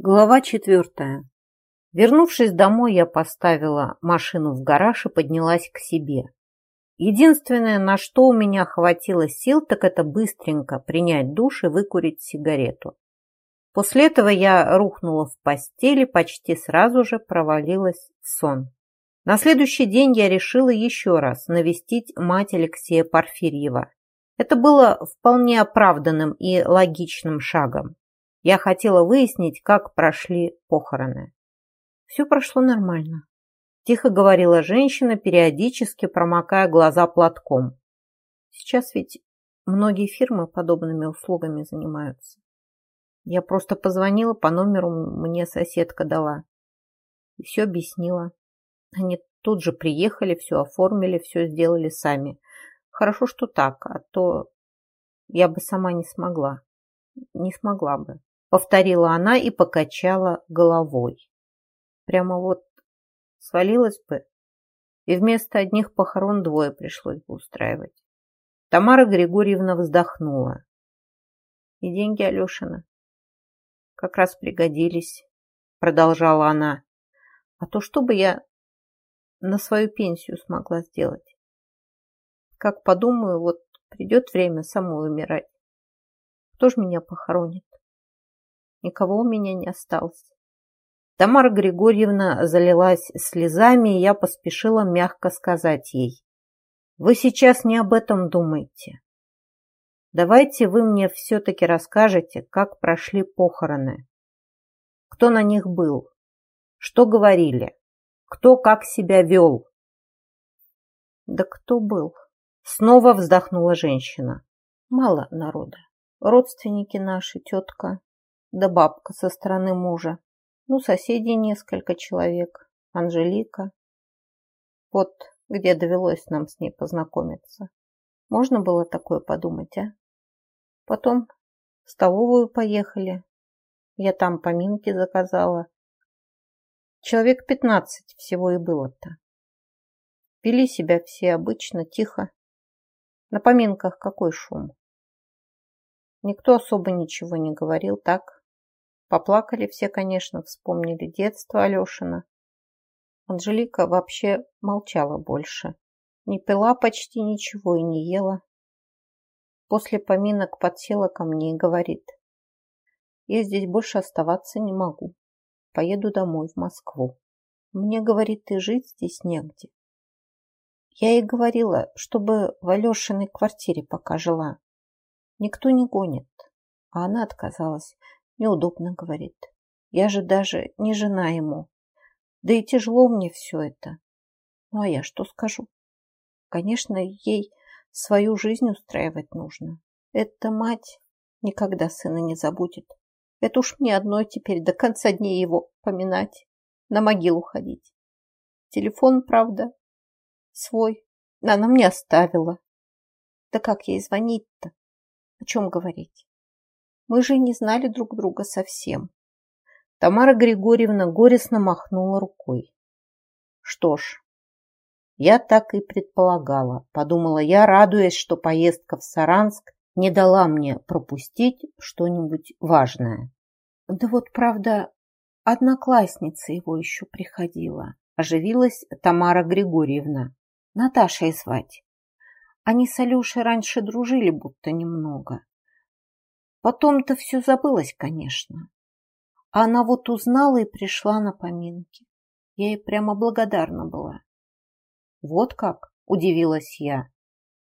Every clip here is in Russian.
Глава четвертая. Вернувшись домой, я поставила машину в гараж и поднялась к себе. Единственное, на что у меня хватило сил, так это быстренько принять душ и выкурить сигарету. После этого я рухнула в постели, почти сразу же провалилась в сон. На следующий день я решила еще раз навестить мать Алексея Порфирьева. Это было вполне оправданным и логичным шагом. Я хотела выяснить, как прошли похороны. Все прошло нормально. Тихо говорила женщина, периодически промокая глаза платком. Сейчас ведь многие фирмы подобными услугами занимаются. Я просто позвонила по номеру, мне соседка дала. И все объяснила. Они тут же приехали, все оформили, все сделали сами. Хорошо, что так, а то я бы сама не смогла. Не смогла бы повторила она и покачала головой. Прямо вот свалилась бы, и вместо одних похорон двое пришлось бы устраивать. Тамара Григорьевна вздохнула. И деньги Алешина как раз пригодились, продолжала она. А то что бы я на свою пенсию смогла сделать? Как подумаю, вот придет время самой умирать. Кто ж меня похоронит? Никого у меня не осталось. Тамара Григорьевна залилась слезами, и я поспешила мягко сказать ей. Вы сейчас не об этом думайте. Давайте вы мне все-таки расскажете, как прошли похороны. Кто на них был? Что говорили? Кто как себя вел? Да кто был? Снова вздохнула женщина. Мало народа. Родственники наши, тетка, да бабка со стороны мужа. Ну, соседей несколько человек. Анжелика. Вот где довелось нам с ней познакомиться. Можно было такое подумать, а? Потом в столовую поехали. Я там поминки заказала. Человек пятнадцать всего и было-то. Вели себя все обычно, тихо. На поминках какой шум? Никто особо ничего не говорил, так? Поплакали все, конечно, вспомнили детство Алешина. Анжелика вообще молчала больше. Не пила почти ничего и не ела. После поминок подсела ко мне и говорит. Я здесь больше оставаться не могу. Поеду домой, в Москву. Мне, говорит, и жить здесь негде. Я ей говорила, чтобы в Алешиной квартире пока жила. Никто не гонит. А она отказалась. Неудобно, говорит. Я же даже не жена ему. Да и тяжело мне все это. Ну, а я что скажу? Конечно, ей свою жизнь устраивать нужно. Эта мать никогда сына не забудет. Это уж мне одной теперь до конца дней его поминать, на могилу ходить. Телефон, правда, свой, она мне оставила. Да как ей звонить-то? О чем говорить? Мы же не знали друг друга совсем. Тамара Григорьевна горестно махнула рукой. Что ж, я так и предполагала, подумала я, радуясь, что поездка в Саранск не дала мне пропустить что-нибудь важное. Да вот, правда, одноклассница его еще приходила. Оживилась Тамара Григорьевна. Наташей звать. Они с Алешей раньше дружили будто немного. Потом-то все забылось, конечно. А она вот узнала и пришла на поминки. Я ей прямо благодарна была. Вот как, удивилась я.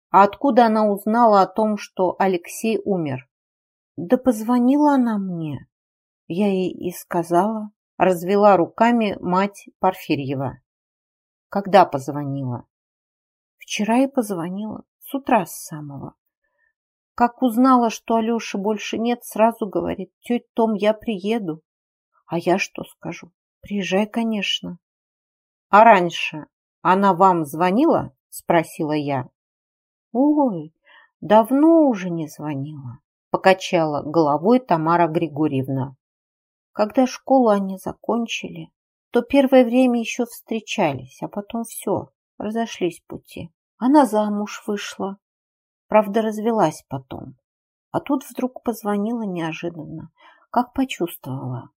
А откуда она узнала о том, что Алексей умер? Да позвонила она мне. Я ей и сказала. Развела руками мать Порфирьева. Когда позвонила? Вчера и позвонила, с утра с самого. Как узнала, что Алёши больше нет, сразу говорит, тетя Том, я приеду. А я что скажу? Приезжай, конечно. А раньше она вам звонила? Спросила я. Ой, давно уже не звонила. Покачала головой Тамара Григорьевна. Когда школу они закончили, то первое время еще встречались, а потом все, разошлись пути. Она замуж вышла, Правда, развелась потом. А тут вдруг позвонила неожиданно, как почувствовала.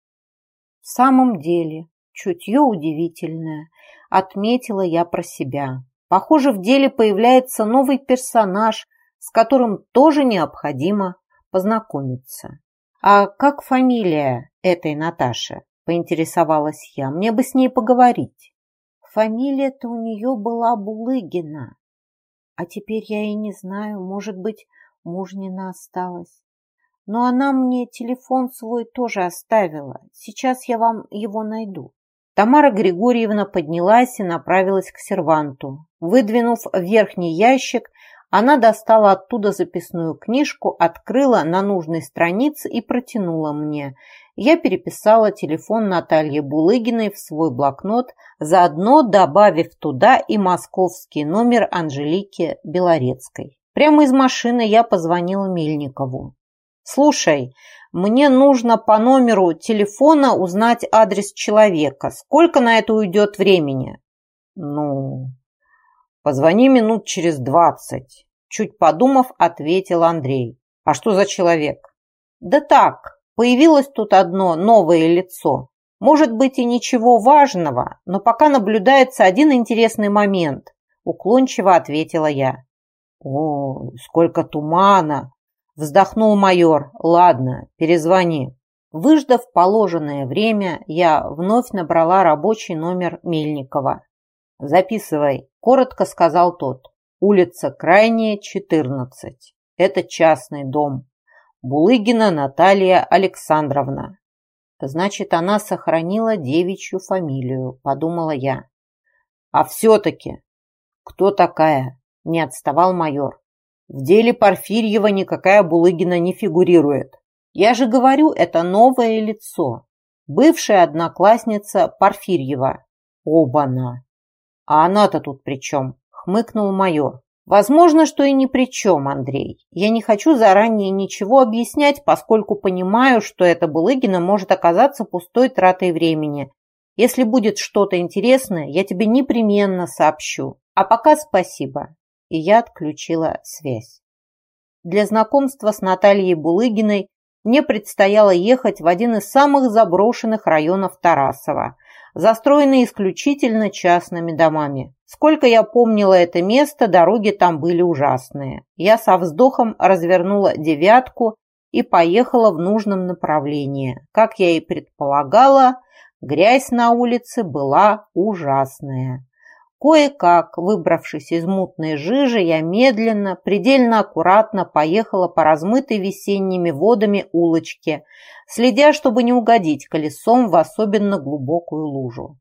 В самом деле, чутье удивительное, отметила я про себя. Похоже, в деле появляется новый персонаж, с которым тоже необходимо познакомиться. «А как фамилия этой Наташи?» – поинтересовалась я. «Мне бы с ней поговорить». Фамилия-то у нее была Булыгина. А теперь я и не знаю, может быть, мужнина осталась. Но она мне телефон свой тоже оставила. Сейчас я вам его найду. Тамара Григорьевна поднялась и направилась к серванту. Выдвинув верхний ящик, она достала оттуда записную книжку, открыла на нужной странице и протянула мне. Я переписала телефон Натальи Булыгиной в свой блокнот, заодно добавив туда и московский номер Анжелики Белорецкой. Прямо из машины я позвонила Мельникову. «Слушай, мне нужно по номеру телефона узнать адрес человека. Сколько на это уйдет времени?» «Ну, позвони минут через двадцать». Чуть подумав, ответил Андрей. «А что за человек?» «Да так, появилось тут одно новое лицо. Может быть и ничего важного, но пока наблюдается один интересный момент», уклончиво ответила я. «О, сколько тумана!» Вздохнул майор. «Ладно, перезвони». Выждав положенное время, я вновь набрала рабочий номер Мельникова. «Записывай», – коротко сказал тот. «Улица Крайняя, 14. Это частный дом. Булыгина Наталья Александровна». «Значит, она сохранила девичью фамилию», – подумала я. «А все-таки, кто такая?» – не отставал майор. В деле Порфирьева никакая Булыгина не фигурирует. Я же говорю, это новое лицо. Бывшая одноклассница Порфирьева. Оба-на. А она-то тут при чем? Хмыкнул майор. Возможно, что и ни при чем, Андрей. Я не хочу заранее ничего объяснять, поскольку понимаю, что эта Булыгина может оказаться пустой тратой времени. Если будет что-то интересное, я тебе непременно сообщу. А пока спасибо и я отключила связь. Для знакомства с Натальей Булыгиной мне предстояло ехать в один из самых заброшенных районов Тарасова, застроенный исключительно частными домами. Сколько я помнила это место, дороги там были ужасные. Я со вздохом развернула девятку и поехала в нужном направлении. Как я и предполагала, грязь на улице была ужасная. Кое-как, выбравшись из мутной жижи, я медленно, предельно аккуратно поехала по размытой весенними водами улочке, следя, чтобы не угодить колесом в особенно глубокую лужу.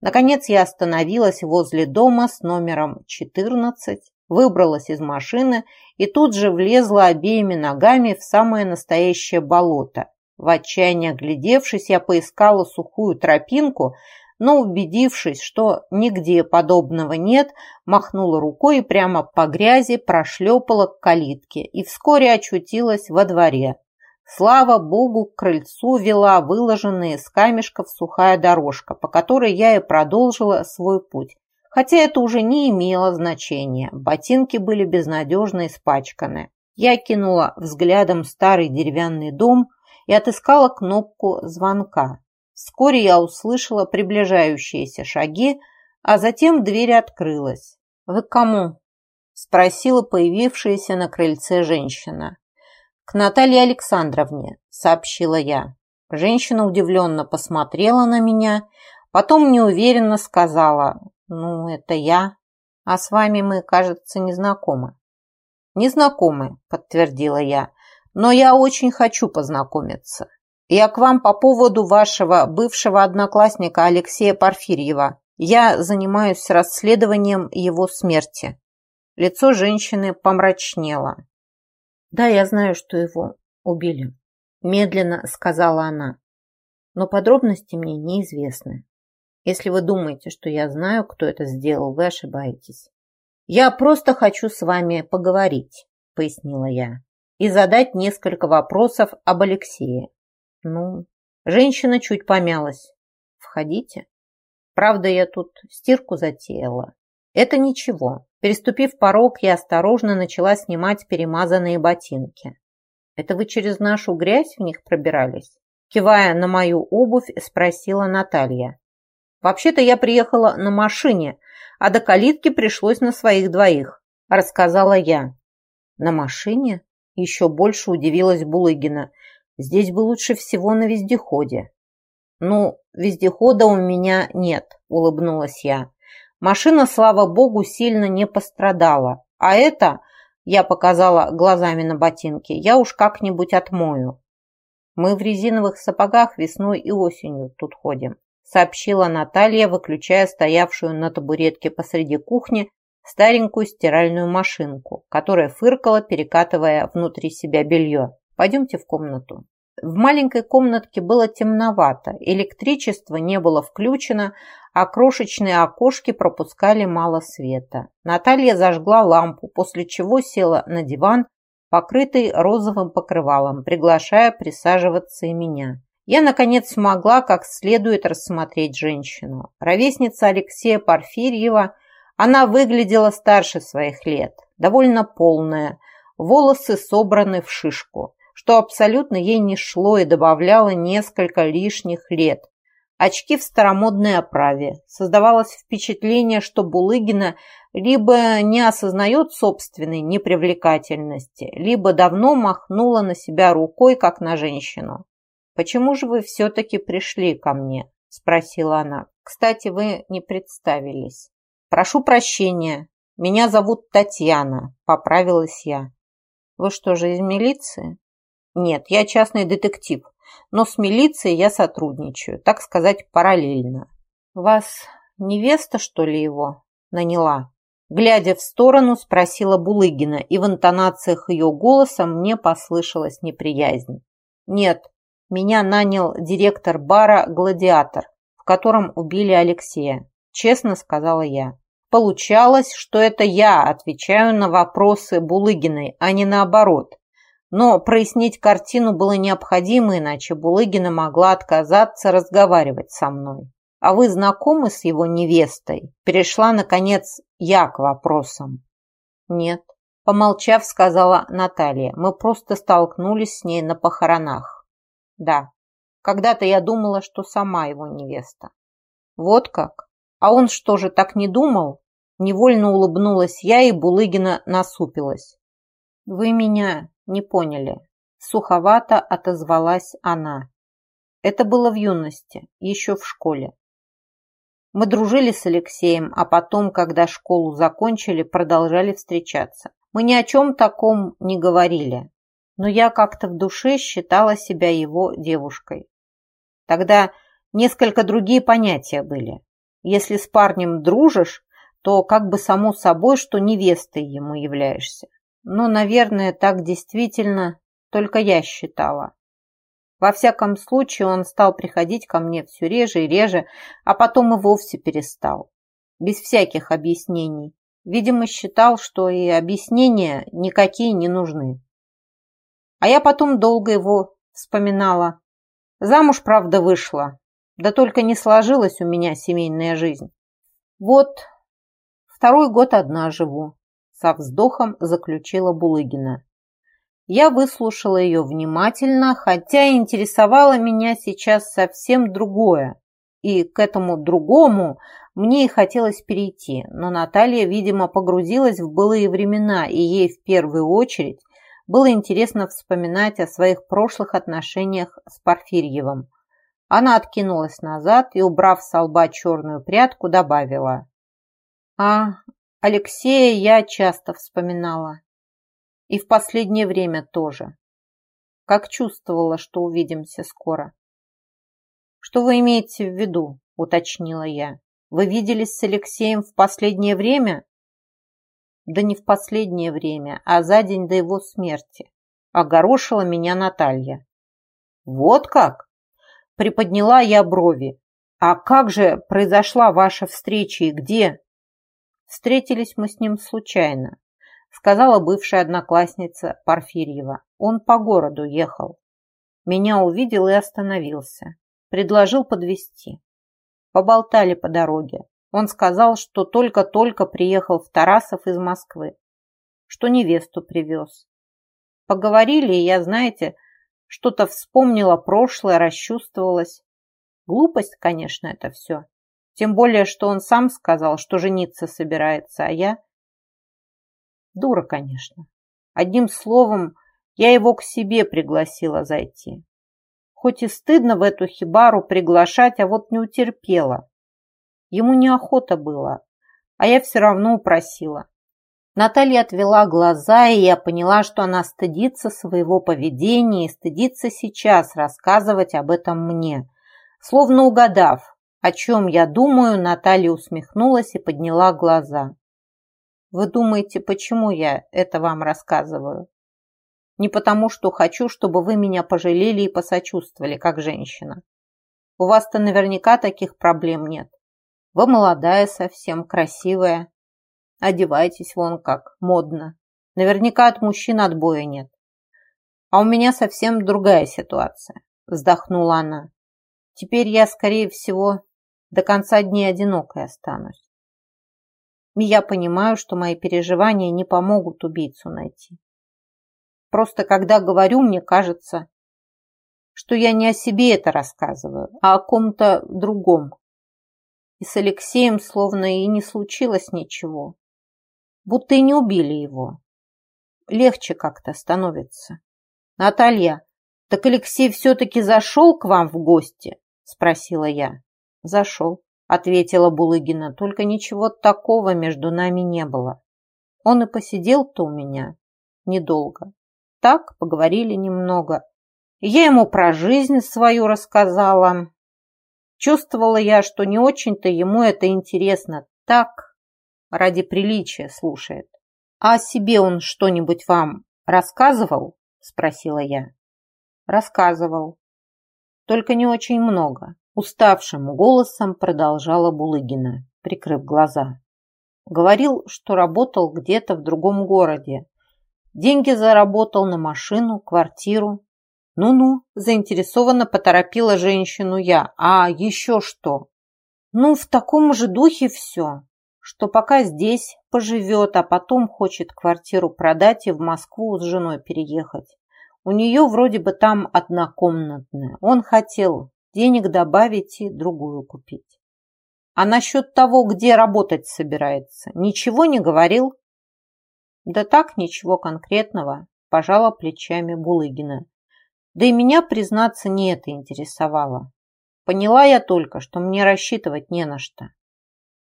Наконец я остановилась возле дома с номером 14, выбралась из машины и тут же влезла обеими ногами в самое настоящее болото. В отчаянии оглядевшись, я поискала сухую тропинку, но, убедившись, что нигде подобного нет, махнула рукой и прямо по грязи прошлепала к калитке и вскоре очутилась во дворе. Слава богу, к крыльцу вела выложенная из камешков сухая дорожка, по которой я и продолжила свой путь. Хотя это уже не имело значения, ботинки были безнадежно испачканы. Я кинула взглядом старый деревянный дом и отыскала кнопку звонка. Вскоре я услышала приближающиеся шаги, а затем дверь открылась. «Вы кому?» – спросила появившаяся на крыльце женщина. «К Наталье Александровне», – сообщила я. Женщина удивленно посмотрела на меня, потом неуверенно сказала, «Ну, это я, а с вами мы, кажется, не знакомы». «Не знакомы», – подтвердила я, – «но я очень хочу познакомиться». Я к вам по поводу вашего бывшего одноклассника Алексея Порфирьева. Я занимаюсь расследованием его смерти». Лицо женщины помрачнело. «Да, я знаю, что его убили», – медленно сказала она. «Но подробности мне неизвестны. Если вы думаете, что я знаю, кто это сделал, вы ошибаетесь. Я просто хочу с вами поговорить», – пояснила я, – «и задать несколько вопросов об Алексее. Ну, женщина чуть помялась. Входите. Правда, я тут стирку затеяла. Это ничего. Переступив порог, я осторожно начала снимать перемазанные ботинки. Это вы через нашу грязь в них пробирались? Кивая на мою обувь, спросила Наталья. «Вообще-то я приехала на машине, а до калитки пришлось на своих двоих», рассказала я. «На машине?» Еще больше удивилась Булыгина. «Здесь бы лучше всего на вездеходе». «Ну, вездехода у меня нет», улыбнулась я. «Машина, слава богу, сильно не пострадала. А это, я показала глазами на ботинки, я уж как-нибудь отмою». Мы в резиновых сапогах весной и осенью тут ходим сообщила Наталья, выключая стоявшую на табуретке посреди кухни старенькую стиральную машинку, которая фыркала, перекатывая внутри себя белье. «Пойдемте в комнату». В маленькой комнатке было темновато, электричество не было включено, а крошечные окошки пропускали мало света. Наталья зажгла лампу, после чего села на диван, покрытый розовым покрывалом, приглашая присаживаться и меня. Я, наконец, смогла как следует рассмотреть женщину. Ровесница Алексея Порфирьева, она выглядела старше своих лет, довольно полная, волосы собраны в шишку, что абсолютно ей не шло и добавляло несколько лишних лет. Очки в старомодной оправе. Создавалось впечатление, что Булыгина либо не осознает собственной непривлекательности, либо давно махнула на себя рукой, как на женщину. «Почему же вы все-таки пришли ко мне?» – спросила она. «Кстати, вы не представились». «Прошу прощения. Меня зовут Татьяна», – поправилась я. «Вы что же, из милиции?» «Нет, я частный детектив, но с милицией я сотрудничаю, так сказать, параллельно». «Вас невеста, что ли, его наняла?» Глядя в сторону, спросила Булыгина, и в интонациях ее голоса мне послышалась неприязнь. «Нет, меня нанял директор бара «Гладиатор», в котором убили Алексея. Честно сказала я. Получалось, что это я отвечаю на вопросы Булыгиной, а не наоборот. Но прояснить картину было необходимо, иначе Булыгина могла отказаться разговаривать со мной. «А вы знакомы с его невестой?» Перешла, наконец, я к вопросам. «Нет», – помолчав, сказала Наталья. «Мы просто столкнулись с ней на похоронах». Да, когда-то я думала, что сама его невеста. Вот как? А он что же так не думал? Невольно улыбнулась я, и Булыгина насупилась. Вы меня не поняли. Суховато отозвалась она. Это было в юности, еще в школе. Мы дружили с Алексеем, а потом, когда школу закончили, продолжали встречаться. Мы ни о чем таком не говорили но я как-то в душе считала себя его девушкой. Тогда несколько другие понятия были. Если с парнем дружишь, то как бы само собой, что невестой ему являешься. Но, наверное, так действительно только я считала. Во всяком случае, он стал приходить ко мне все реже и реже, а потом и вовсе перестал. Без всяких объяснений. Видимо, считал, что и объяснения никакие не нужны. А я потом долго его вспоминала. Замуж, правда, вышла. Да только не сложилась у меня семейная жизнь. Вот, второй год одна живу. Со вздохом заключила Булыгина. Я выслушала ее внимательно, хотя интересовало меня сейчас совсем другое. И к этому другому мне и хотелось перейти, но Наталья, видимо, погрузилась в былые времена, и ей в первую очередь было интересно вспоминать о своих прошлых отношениях с Порфирьевым. Она откинулась назад и, убрав с лба черную прядку, добавила. «А Алексея я часто вспоминала. И в последнее время тоже. Как чувствовала, что увидимся скоро». «Что вы имеете в виду?» – уточнила я. «Вы виделись с Алексеем в последнее время?» Да не в последнее время, а за день до его смерти. Огорошила меня Наталья. Вот как? Приподняла я брови. А как же произошла ваша встреча и где? Встретились мы с ним случайно, сказала бывшая одноклассница Порфирьева. Он по городу ехал. Меня увидел и остановился. Предложил подвезти. Поболтали по дороге. Он сказал, что только-только приехал в Тарасов из Москвы, что невесту привез. Поговорили, и я, знаете, Что-то вспомнила прошлое, расчувствовалась. Глупость, конечно, это все. Тем более, что он сам сказал, что жениться собирается, а я... Дура, конечно. Одним словом, я его к себе пригласила зайти. Хоть и стыдно в эту хибару приглашать, а вот не утерпела. Ему неохота было, а я все равно упросила. Наталья отвела глаза, и я поняла, что она стыдится своего поведения и стыдится сейчас рассказывать об этом мне. Словно угадав, о чем я думаю, Наталья усмехнулась и подняла глаза. «Вы думаете, почему я это вам рассказываю?» «Не потому, что хочу, чтобы вы меня пожалели и посочувствовали, как женщина. У вас-то наверняка таких проблем нет. Вы молодая совсем, красивая, Одевайтесь вон как, модно. Наверняка от мужчин отбоя нет. А у меня совсем другая ситуация, вздохнула она. Теперь я, скорее всего, до конца дней одинокой останусь. И я понимаю, что мои переживания не помогут убийцу найти. Просто когда говорю, мне кажется, что я не о себе это рассказываю, а о ком-то другом. И с Алексеем словно и не случилось ничего будто и не убили его. Легче как-то становится. Наталья, так Алексей все-таки зашел к вам в гости? Спросила я. Зашел, ответила Булыгина, только ничего такого между нами не было. Он и посидел-то у меня недолго. Так, поговорили немного. Я ему про жизнь свою рассказала. Чувствовала я, что не очень-то ему это интересно. Так, ради приличия слушает. А о себе он что-нибудь вам рассказывал? Спросила я. Рассказывал. Только не очень много. Уставшим голосом продолжала Булыгина, прикрыв глаза. Говорил, что работал где-то в другом городе. Деньги заработал на машину, квартиру. Ну-ну, заинтересованно поторопила женщину я. А еще что? Ну, в таком же духе все что пока здесь поживет, а потом хочет квартиру продать и в Москву с женой переехать. У нее вроде бы там однокомнатная. Он хотел денег добавить и другую купить. А насчет того, где работать собирается, ничего не говорил? Да так, ничего конкретного, пожала плечами Булыгина. Да и меня, признаться, не это интересовало. Поняла я только, что мне рассчитывать не на что.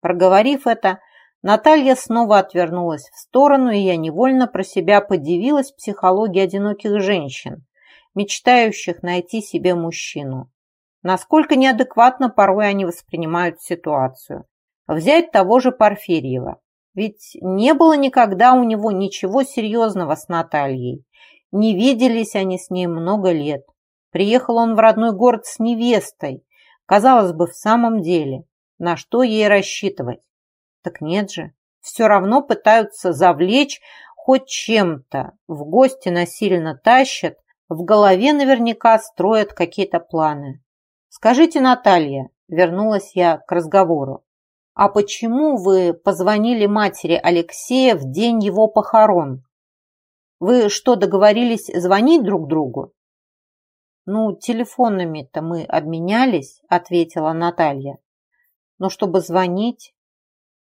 Проговорив это, Наталья снова отвернулась в сторону, и я невольно про себя подивилась психологии одиноких женщин, мечтающих найти себе мужчину. Насколько неадекватно порой они воспринимают ситуацию. Взять того же Порфирьева. Ведь не было никогда у него ничего серьезного с Натальей. Не виделись они с ней много лет. Приехал он в родной город с невестой. Казалось бы, в самом деле – на что ей рассчитывать? Так нет же, все равно пытаются завлечь хоть чем-то, в гости насильно тащат, в голове наверняка строят какие-то планы. Скажите, Наталья, вернулась я к разговору, а почему вы позвонили матери Алексея в день его похорон? Вы что, договорились звонить друг другу? Ну, телефонами-то мы обменялись, ответила Наталья но чтобы звонить...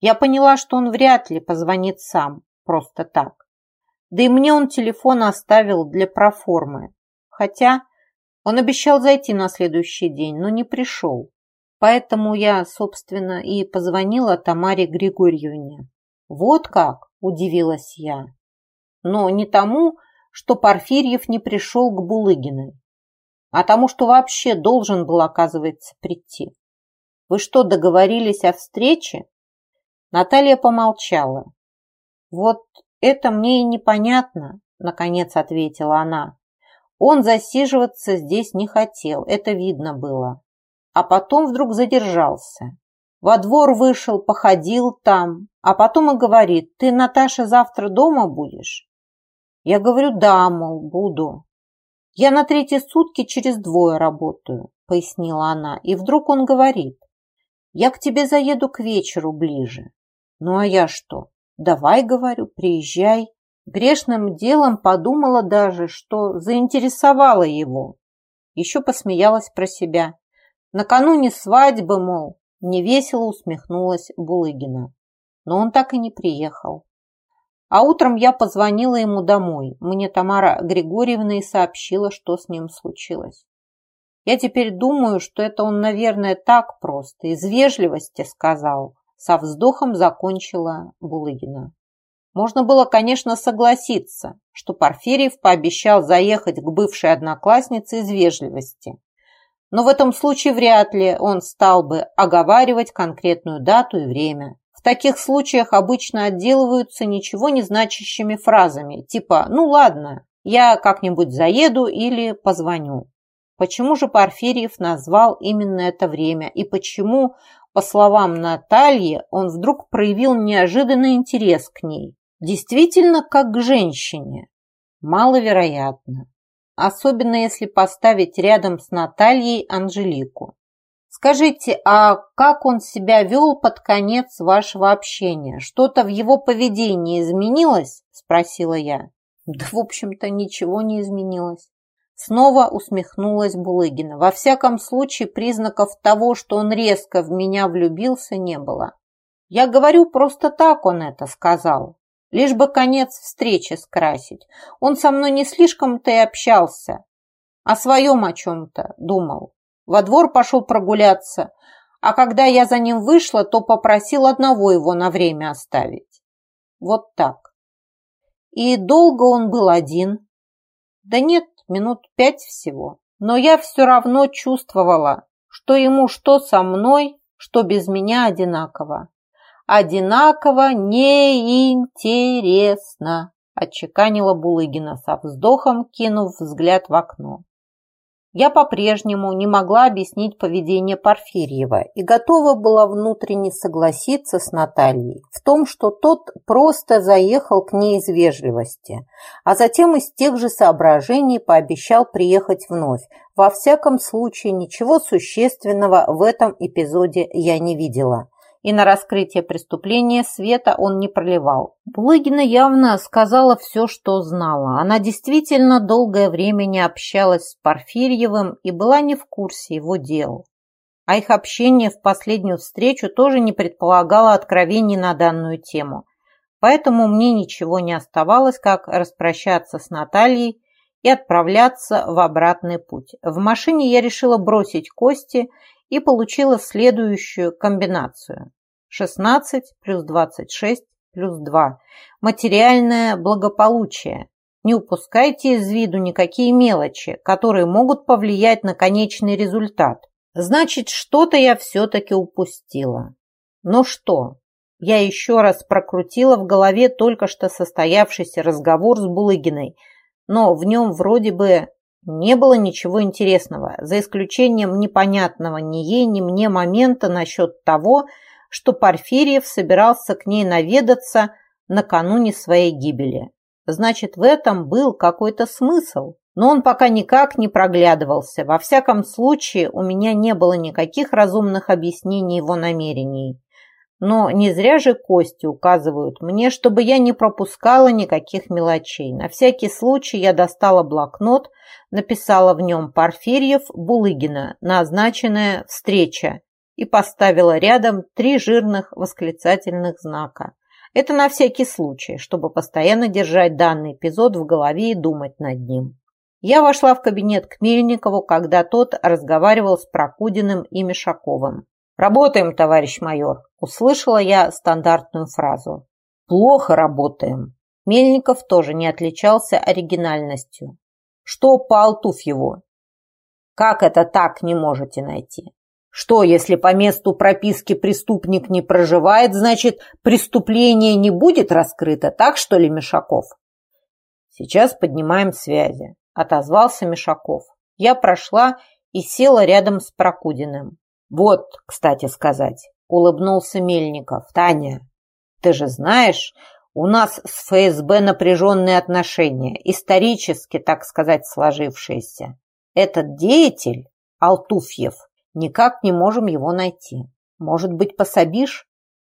Я поняла, что он вряд ли позвонит сам, просто так. Да и мне он телефон оставил для проформы. Хотя он обещал зайти на следующий день, но не пришел. Поэтому я, собственно, и позвонила Тамаре Григорьевне. Вот как, удивилась я. Но не тому, что Порфирьев не пришел к Булыгиной, а тому, что вообще должен был, оказывается, прийти. Вы что, договорились о встрече? Наталья помолчала. Вот это мне и непонятно, наконец ответила она. Он засиживаться здесь не хотел, это видно было. А потом вдруг задержался. Во двор вышел, походил там, а потом и говорит, ты, Наташа, завтра дома будешь? Я говорю, да, мол, буду. Я на третьи сутки через двое работаю, пояснила она. И вдруг он говорит, я к тебе заеду к вечеру ближе. Ну а я что? Давай, говорю, приезжай. Грешным делом подумала даже, что заинтересовала его. Еще посмеялась про себя. Накануне свадьбы, мол, невесело усмехнулась Булыгина. Но он так и не приехал. А утром я позвонила ему домой. Мне Тамара Григорьевна и сообщила, что с ним случилось. Я теперь думаю, что это он, наверное, так просто, из вежливости сказал. Со вздохом закончила Булыгина. Можно было, конечно, согласиться, что Порфирьев пообещал заехать к бывшей однокласснице из вежливости. Но в этом случае вряд ли он стал бы оговаривать конкретную дату и время. В таких случаях обычно отделываются ничего не значащими фразами, типа «ну ладно, я как-нибудь заеду или позвоню». Почему же Порфирьев назвал именно это время и почему, по словам Натальи, он вдруг проявил неожиданный интерес к ней? Действительно, как к женщине? Маловероятно. Особенно если поставить рядом с Натальей Анжелику. Скажите, а как он себя вел под конец вашего общения? Что-то в его поведении изменилось? Спросила я. Да, в общем-то, ничего не изменилось. Снова усмехнулась Булыгина. Во всяком случае, признаков того, что он резко в меня влюбился, не было. Я говорю, просто так он это сказал. Лишь бы конец встречи скрасить. Он со мной не слишком-то и общался. О своем о чем-то думал. Во двор пошел прогуляться, а когда я за ним вышла, то попросил одного его на время оставить. Вот так. И долго он был один? Да нет, минут пять всего. Но я все равно чувствовала, что ему что со мной, что без меня одинаково одинаково неинтересно», – отчеканила Булыгина со вздохом, кинув взгляд в окно. Я по-прежнему не могла объяснить поведение Порфирьева и готова была внутренне согласиться с Натальей в том, что тот просто заехал к ней из вежливости, а затем из тех же соображений пообещал приехать вновь. Во всяком случае, ничего существенного в этом эпизоде я не видела и на раскрытие преступления света он не проливал. Булыгина явно сказала все, что знала. Она действительно долгое время не общалась с Порфирьевым и была не в курсе его дел. А их общение в последнюю встречу тоже не предполагало откровений на данную тему. Поэтому мне ничего не оставалось, как распрощаться с Натальей и отправляться в обратный путь. В машине я решила бросить кости и получила следующую комбинацию. 16 плюс 26 плюс 2. Материальное благополучие. Не упускайте из виду никакие мелочи, которые могут повлиять на конечный результат. Значит, что-то я все-таки упустила. Но что? Я еще раз прокрутила в голове только что состоявшийся разговор с Булыгиной, но в нем вроде бы не было ничего интересного, за исключением непонятного ни ей, ни мне момента насчет того, что Порфирьев собирался к ней наведаться накануне своей гибели. Значит, в этом был какой-то смысл, но он пока никак не проглядывался. Во всяком случае, у меня не было никаких разумных объяснений его намерений. Но не зря же кости указывают мне, чтобы я не пропускала никаких мелочей. На всякий случай я достала блокнот, написала в нем Порфирьев Булыгина, назначенная встреча, и поставила рядом три жирных восклицательных знака. Это на всякий случай, чтобы постоянно держать данный эпизод в голове и думать над ним. Я вошла в кабинет к Мельникову, когда тот разговаривал с Прокудиным и Мишаковым. «Работаем, товарищ майор», – услышала я стандартную фразу. «Плохо работаем». Мельников тоже не отличался оригинальностью. «Что по Алтуфьеву?» «Как это так не можете найти?» «Что, если по месту прописки преступник не проживает, значит, преступление не будет раскрыто, так что ли, Мишаков?» «Сейчас поднимаем связи», – отозвался Мишаков. Я прошла и села рядом с Прокудиным. «Вот, кстати сказать», – улыбнулся Мельников. «Таня, ты же знаешь, у нас с ФСБ напряженные отношения, исторически, так сказать, сложившиеся. Этот деятель, Алтуфьев, никак не можем его найти. Может быть, пособишь?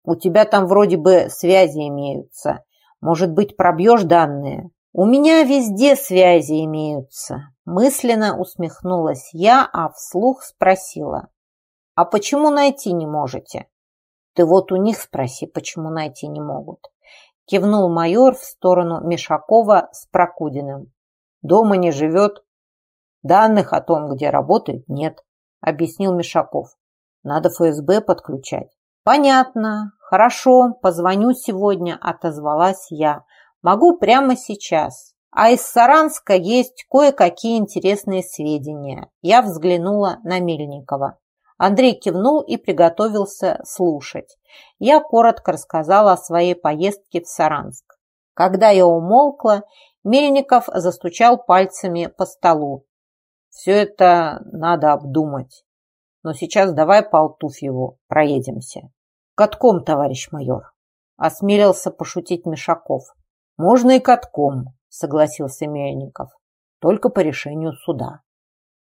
У тебя там вроде бы связи имеются. Может быть, пробьешь данные? У меня везде связи имеются. Мысленно усмехнулась я, а вслух спросила. А почему найти не можете? Ты вот у них спроси, почему найти не могут. Кивнул майор в сторону Мишакова с Прокудиным. Дома не живет. Данных о том, где работает, нет, объяснил Мишаков. Надо ФСБ подключать. Понятно. Хорошо, позвоню сегодня, отозвалась я. Могу прямо сейчас. А из Саранска есть кое-какие интересные сведения. Я взглянула на Мельникова. Андрей кивнул и приготовился слушать. Я коротко рассказала о своей поездке в Саранск. Когда я умолкла, Мельников застучал пальцами по столу. Все это надо обдумать. Но сейчас давай по Алтуфьеву проедемся. Катком, товарищ майор. Осмелился пошутить Мишаков. Можно и катком, согласился Мельников. Только по решению суда.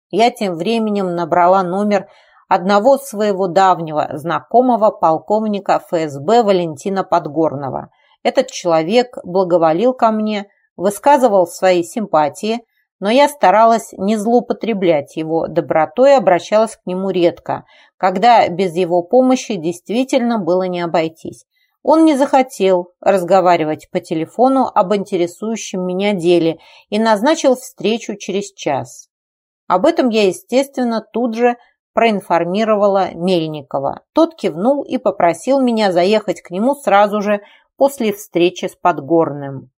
Я тем временем набрала номер одного своего давнего знакомого полковника ФСБ Валентина Подгорного. Этот человек благоволил ко мне, высказывал свои симпатии, но я старалась не злоупотреблять его добротой и обращалась к нему редко, когда без его помощи действительно было не обойтись. Он не захотел разговаривать по телефону об интересующем меня деле и назначил встречу через час. Об этом я, естественно, тут же проинформировала Мельникова. Тот кивнул и попросил меня заехать к нему сразу же после встречи с Подгорным.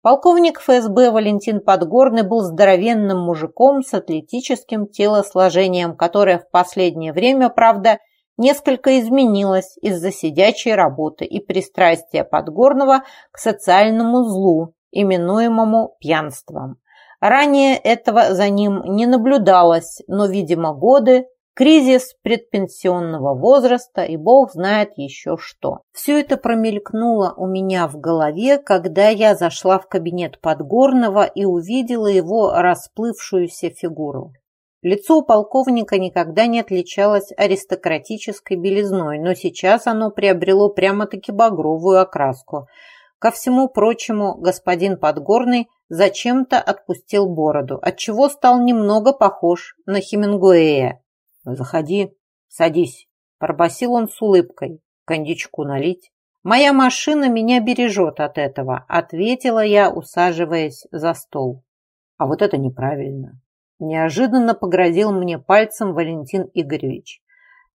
Полковник ФСБ Валентин Подгорный был здоровенным мужиком с атлетическим телосложением, которое в последнее время, правда, несколько изменилось из-за сидячей работы и пристрастия Подгорного к социальному злу, именуемому пьянством. Ранее этого за ним не наблюдалось, но, видимо, годы, кризис предпенсионного возраста и бог знает еще что. Все это промелькнуло у меня в голове, когда я зашла в кабинет Подгорного и увидела его расплывшуюся фигуру. Лицо у полковника никогда не отличалось аристократической белизной, но сейчас оно приобрело прямо-таки багровую окраску. Ко всему прочему, господин Подгорный зачем-то отпустил бороду, отчего стал немного похож на Хемингуэя. «Заходи, садись», – пробасил он с улыбкой. «Кондичку налить?» «Моя машина меня бережет от этого», – ответила я, усаживаясь за стол. «А вот это неправильно», – неожиданно погрозил мне пальцем Валентин Игоревич.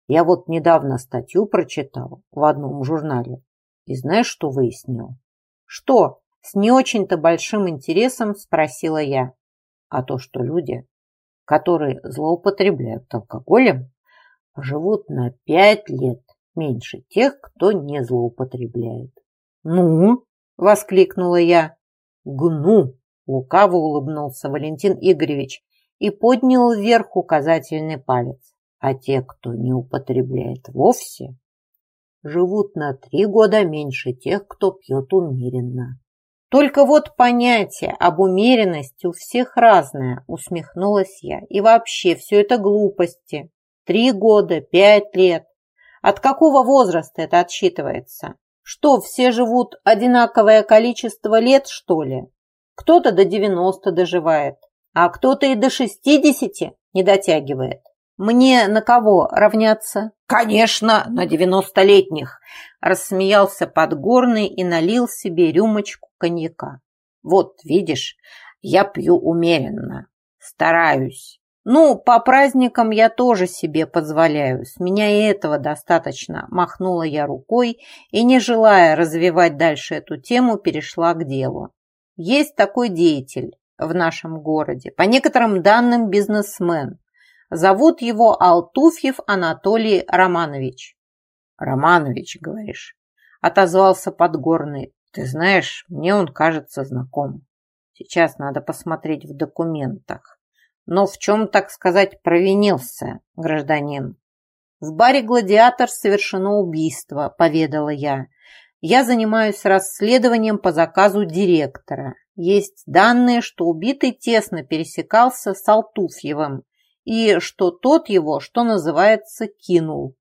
«Я вот недавно статью прочитал в одном журнале. И знаешь, что выяснил?» «Что?» – с не очень-то большим интересом спросила я. «А то, что люди которые злоупотребляют алкоголем, живут на пять лет меньше тех, кто не злоупотребляет. «Ну?» – воскликнула я. «Гну!» – лукаво улыбнулся Валентин Игоревич и поднял вверх указательный палец. А те, кто не употребляет вовсе, живут на три года меньше тех, кто пьет умеренно. Только вот понятие об умеренности у всех разное, усмехнулась я. И вообще, все это глупости. Три года, пять лет. От какого возраста это отсчитывается? Что, все живут одинаковое количество лет, что ли? Кто-то до 90 доживает, а кто-то и до 60 не дотягивает. Мне на кого равняться? Конечно, на девяностолетних, рассмеялся Подгорный и налил себе рюмочку коньяка. Вот, видишь, я пью умеренно, стараюсь. Ну, по праздникам я тоже себе позволяю, с меня и этого достаточно, махнула я рукой и, не желая развивать дальше эту тему, перешла к делу. Есть такой деятель в нашем городе, по некоторым данным бизнесмен, Зовут его Алтуфьев Анатолий Романович. Романович, говоришь? Отозвался Подгорный. Ты знаешь, мне он кажется знаком. Сейчас надо посмотреть в документах. Но в чем, так сказать, провинился гражданин? В баре «Гладиатор» совершено убийство, поведала я. Я занимаюсь расследованием по заказу директора. Есть данные, что убитый тесно пересекался с Алтуфьевым и что тот его, что называется, кинул.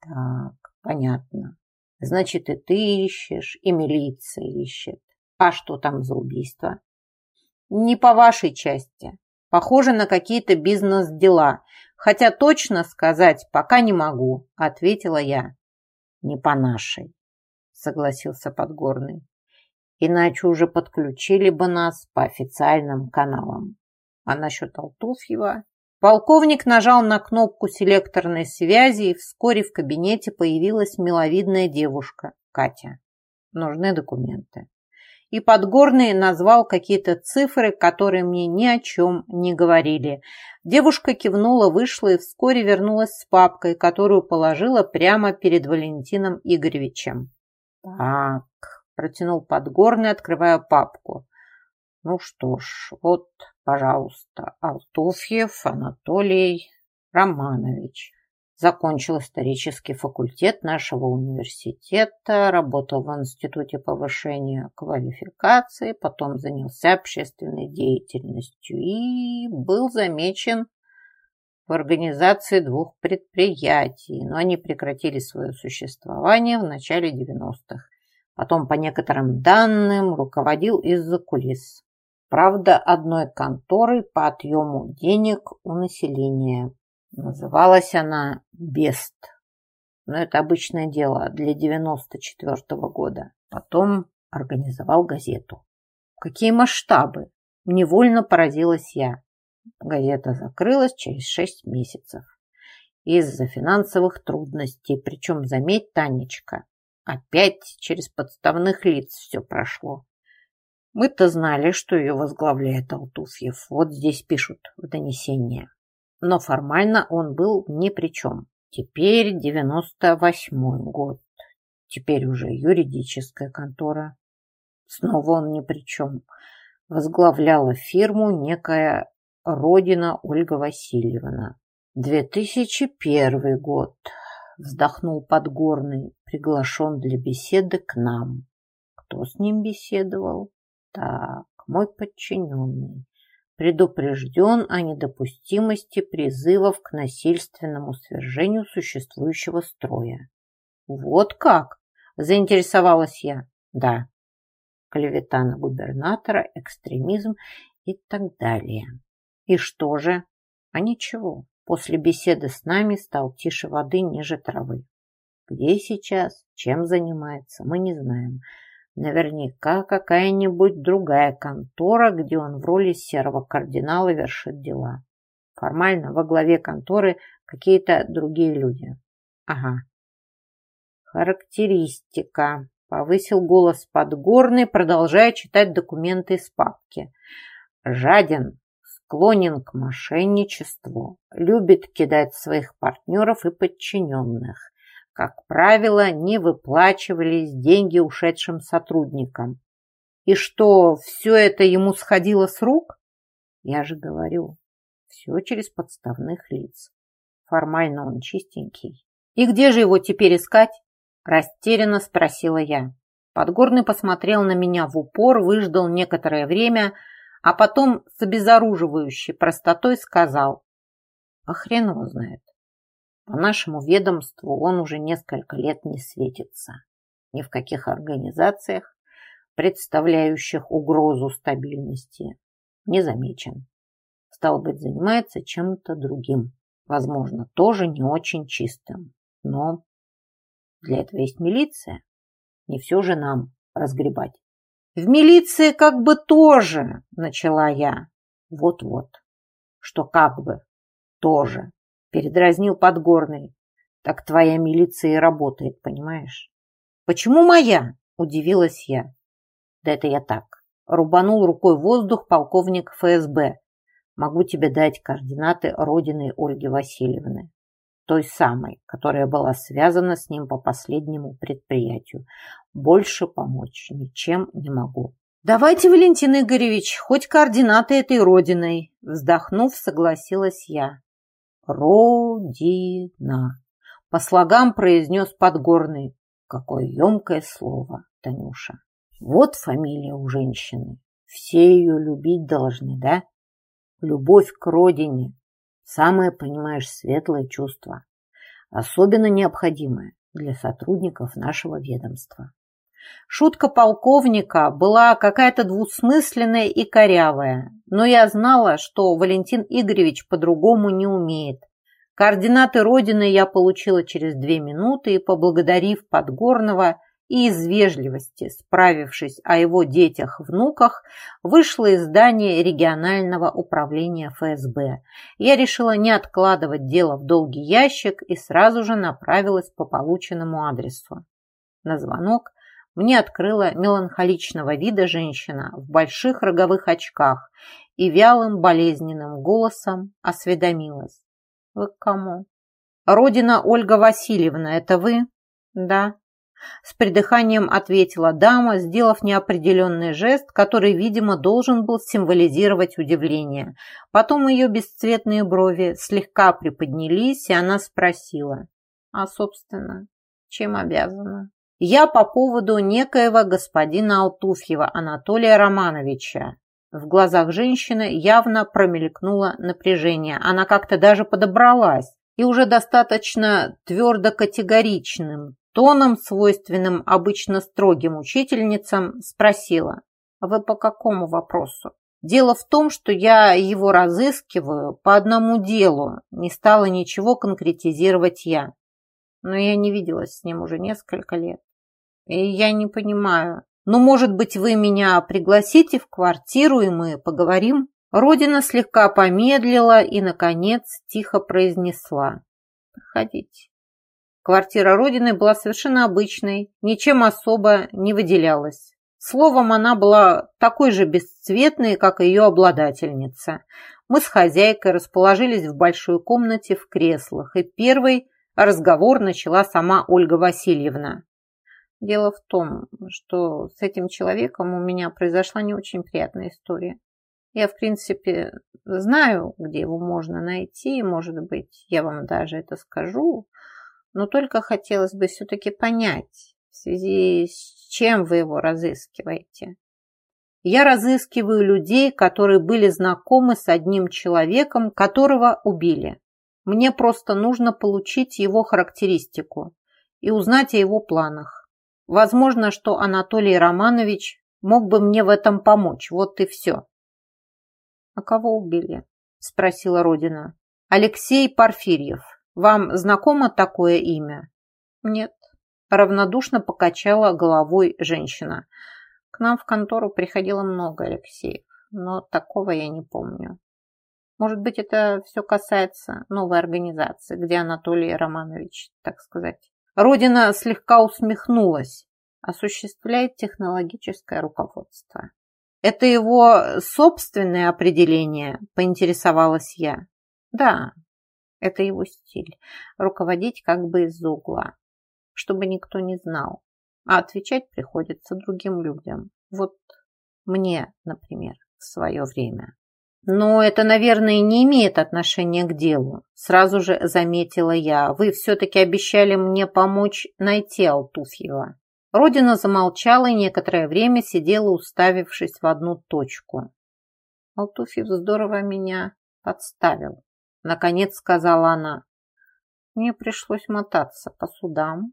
Так, понятно. Значит, и ты ищешь, и милиция ищет. А что там за убийство? Не по вашей части. Похоже на какие-то бизнес-дела. Хотя точно сказать пока не могу, ответила я. Не по нашей, согласился Подгорный. Иначе уже подключили бы нас по официальным каналам. А насчет Алтуфьева Полковник нажал на кнопку селекторной связи, и вскоре в кабинете появилась миловидная девушка, Катя. Нужны документы. И Подгорный назвал какие-то цифры, которые мне ни о чем не говорили. Девушка кивнула, вышла и вскоре вернулась с папкой, которую положила прямо перед Валентином Игоревичем. «Так», – протянул Подгорный, открывая папку. «Ну что ж, вот Пожалуйста, Алтуфьев Анатолий Романович. Закончил исторический факультет нашего университета, работал в Институте повышения квалификации, потом занялся общественной деятельностью и был замечен в организации двух предприятий, но они прекратили свое существование в начале 90-х. Потом, по некоторым данным, руководил из-за кулис. Правда, одной конторы по отъему денег у населения. Называлась она «Бест». Но это обычное дело для 94 -го года. Потом организовал газету. Какие масштабы? Невольно поразилась я. Газета закрылась через шесть месяцев. Из-за финансовых трудностей. Причем, заметь, Танечка, опять через подставных лиц все прошло. Мы-то знали, что ее возглавляет Алтуфьев. Вот здесь пишут в донесении. Но формально он был ни при чем. Теперь девяносто восьмой год. Теперь уже юридическая контора. Снова он ни при чем. Возглавляла фирму некая Родина Ольга Васильевна. 2001 год. Вздохнул Подгорный, приглашен для беседы к нам. Кто с ним беседовал? Так, мой подчиненный предупрежден о недопустимости призывов к насильственному свержению существующего строя. Вот как? Заинтересовалась я. Да. Клевета на губернатора, экстремизм и так далее. И что же? А ничего. После беседы с нами стал тише воды ниже травы. Где сейчас, чем занимается, мы не знаем. Наверняка какая-нибудь другая контора, где он в роли серого кардинала вершит дела. Формально во главе конторы какие-то другие люди. Ага. Характеристика. Повысил голос Подгорный, продолжая читать документы из папки. Жаден, склонен к мошенничеству, любит кидать своих партнеров и подчиненных как правило, не выплачивались деньги ушедшим сотрудникам. И что, все это ему сходило с рук? Я же говорю, все через подставных лиц. Формально он чистенький. И где же его теперь искать? Растерянно спросила я. Подгорный посмотрел на меня в упор, выждал некоторое время, а потом с обезоруживающей простотой сказал. А хрен его знает. По нашему ведомству он уже несколько лет не светится. Ни в каких организациях, представляющих угрозу стабильности, не замечен. Стал быть, занимается чем-то другим. Возможно, тоже не очень чистым. Но для этого есть милиция. Не все же нам разгребать. В милиции как бы тоже, начала я. Вот-вот, что как бы тоже Передразнил Подгорный. Так твоя милиция и работает, понимаешь? Почему моя? Удивилась я. Да это я так. Рубанул рукой воздух полковник ФСБ. Могу тебе дать координаты родины Ольги Васильевны. Той самой, которая была связана с ним по последнему предприятию. Больше помочь ничем не могу. «Давайте, Валентин Игоревич, хоть координаты этой родиной!» Вздохнув, согласилась я. Родина. По слогам произнес Подгорный. Какое емкое слово, Танюша. Вот фамилия у женщины. Все ее любить должны, да? Любовь к родине. Самое, понимаешь, светлое чувство. Особенно необходимое для сотрудников нашего ведомства. Шутка полковника была какая-то двусмысленная и корявая, но я знала, что Валентин Игоревич по-другому не умеет. Координаты Родины я получила через две минуты поблагодарив Подгорного и из вежливости, справившись о его детях-внуках, вышла из здания регионального управления ФСБ. Я решила не откладывать дело в долгий ящик и сразу же направилась по полученному адресу. На звонок мне открыла меланхоличного вида женщина в больших роговых очках и вялым болезненным голосом осведомилась. «Вы к кому?» «Родина Ольга Васильевна, это вы?» «Да». С придыханием ответила дама, сделав неопределенный жест, который, видимо, должен был символизировать удивление. Потом ее бесцветные брови слегка приподнялись, и она спросила. «А, собственно, чем обязана?» Я по поводу некоего господина Алтуфьева Анатолия Романовича. В глазах женщины явно промелькнуло напряжение. Она как-то даже подобралась и уже достаточно твердо категоричным тоном, свойственным обычно строгим учительницам, спросила. «Вы по какому вопросу?» «Дело в том, что я его разыскиваю по одному делу. Не стала ничего конкретизировать я. Но я не виделась с ним уже несколько лет. Я не понимаю. Ну, может быть, вы меня пригласите в квартиру, и мы поговорим? Родина слегка помедлила и, наконец, тихо произнесла. Проходите. Квартира Родины была совершенно обычной, ничем особо не выделялась. Словом, она была такой же бесцветной, как ее обладательница. Мы с хозяйкой расположились в большой комнате в креслах, и первый разговор начала сама Ольга Васильевна. Дело в том, что с этим человеком у меня произошла не очень приятная история. Я, в принципе, знаю, где его можно найти, может быть, я вам даже это скажу, но только хотелось бы все-таки понять, в связи с чем вы его разыскиваете. Я разыскиваю людей, которые были знакомы с одним человеком, которого убили. Мне просто нужно получить его характеристику и узнать о его планах. Возможно, что Анатолий Романович мог бы мне в этом помочь. Вот и все. «А кого убили?» – спросила Родина. «Алексей Порфирьев. Вам знакомо такое имя?» «Нет», – равнодушно покачала головой женщина. «К нам в контору приходило много Алексеев, но такого я не помню. Может быть, это все касается новой организации, где Анатолий Романович, так сказать, Родина слегка усмехнулась. Осуществляет технологическое руководство. Это его собственное определение, поинтересовалась я. Да, это его стиль. Руководить как бы из-за угла, чтобы никто не знал. А отвечать приходится другим людям. Вот мне, например, в свое время. Но это, наверное, не имеет отношения к делу. Сразу же заметила я. Вы все-таки обещали мне помочь найти Алтуфьева. Родина замолчала и некоторое время сидела, уставившись в одну точку. Алтуфьев здорово меня подставил. Наконец сказала она. Мне пришлось мотаться по судам.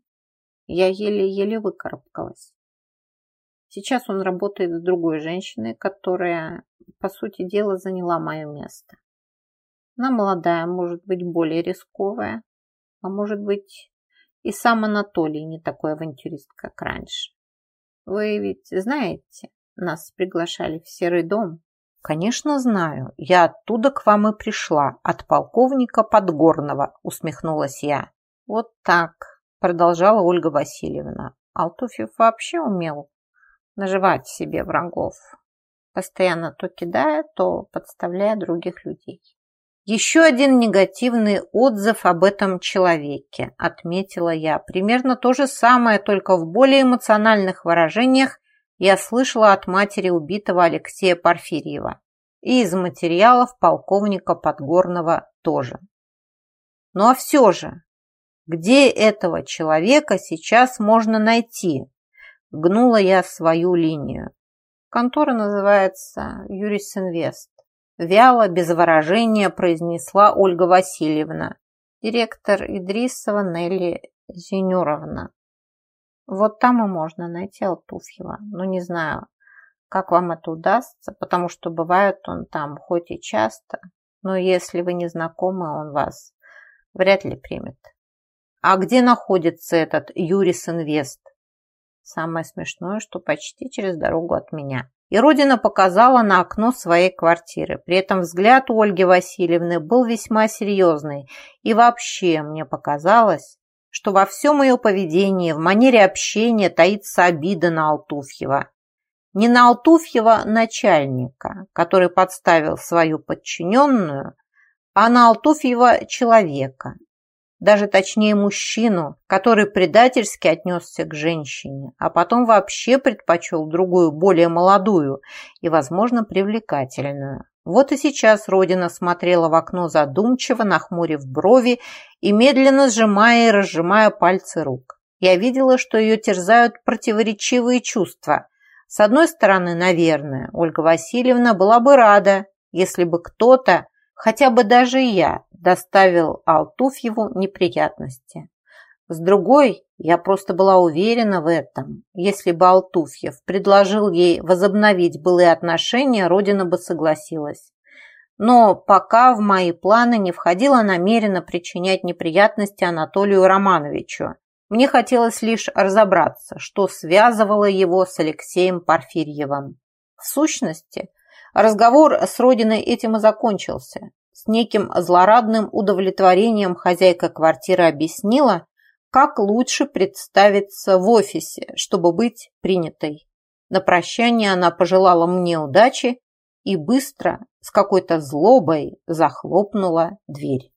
Я еле-еле выкарабкалась. Сейчас он работает с другой женщиной, которая, по сути дела, заняла мое место. Она молодая, может быть, более рисковая, а может быть, и сам Анатолий не такой авантюрист, как раньше. Вы ведь знаете, нас приглашали в Серый дом. Конечно, знаю. Я оттуда к вам и пришла, от полковника Подгорного, усмехнулась я. Вот так, продолжала Ольга Васильевна. Алтуфьев вообще умел наживать себе врагов, постоянно то кидая, то подставляя других людей. Еще один негативный отзыв об этом человеке, отметила я. Примерно то же самое, только в более эмоциональных выражениях я слышала от матери убитого Алексея Порфирьева и из материалов полковника Подгорного тоже. Ну а все же, где этого человека сейчас можно найти? Гнула я свою линию. Контора называется Юрис Инвест. Вяло, без выражения, произнесла Ольга Васильевна. Директор Идрисова Нелли Зинюровна, вот там и можно найти Алтуфьева. Ну, не знаю, как вам это удастся, потому что бывает он там хоть и часто, но если вы не знакомы, он вас вряд ли примет. А где находится этот Юрис Инвест? Самое смешное, что почти через дорогу от меня. И Родина показала на окно своей квартиры. При этом взгляд у Ольги Васильевны был весьма серьезный. И вообще мне показалось, что во всем ее поведении, в манере общения таится обида на Алтуфьева. Не на Алтуфьева начальника, который подставил свою подчиненную, а на Алтуфьева человека, даже точнее мужчину, который предательски отнесся к женщине, а потом вообще предпочел другую, более молодую и, возможно, привлекательную. Вот и сейчас Родина смотрела в окно задумчиво, нахмурив брови и медленно сжимая и разжимая пальцы рук. Я видела, что ее терзают противоречивые чувства. С одной стороны, наверное, Ольга Васильевна была бы рада, если бы кто-то, хотя бы даже я, доставил Алтуфьеву неприятности. С другой, я просто была уверена в этом. Если бы Алтуфьев предложил ей возобновить былые отношения, Родина бы согласилась. Но пока в мои планы не входило намеренно причинять неприятности Анатолию Романовичу. Мне хотелось лишь разобраться, что связывало его с Алексеем Порфирьевым. В сущности, разговор с Родиной этим и закончился. С неким злорадным удовлетворением хозяйка квартиры объяснила, как лучше представиться в офисе, чтобы быть принятой. На прощание она пожелала мне удачи и быстро, с какой-то злобой, захлопнула дверь.